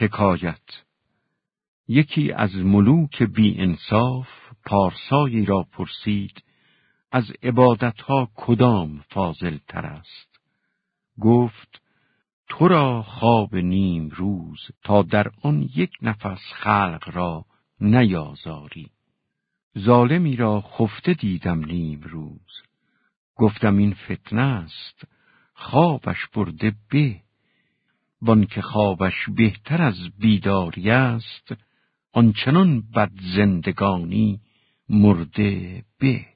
حکایت. یکی از ملوک بی انصاف پارسایی را پرسید از عبادتها کدام فاضل تر است؟ گفت تو را خواب نیم روز تا در آن یک نفس خلق را نیازاری. ظالمی را خفته دیدم نیم روز. گفتم این فتنه است خوابش برده به. وان که خوابش بهتر از بیداری است آنچنان بد زندگانی مرده به.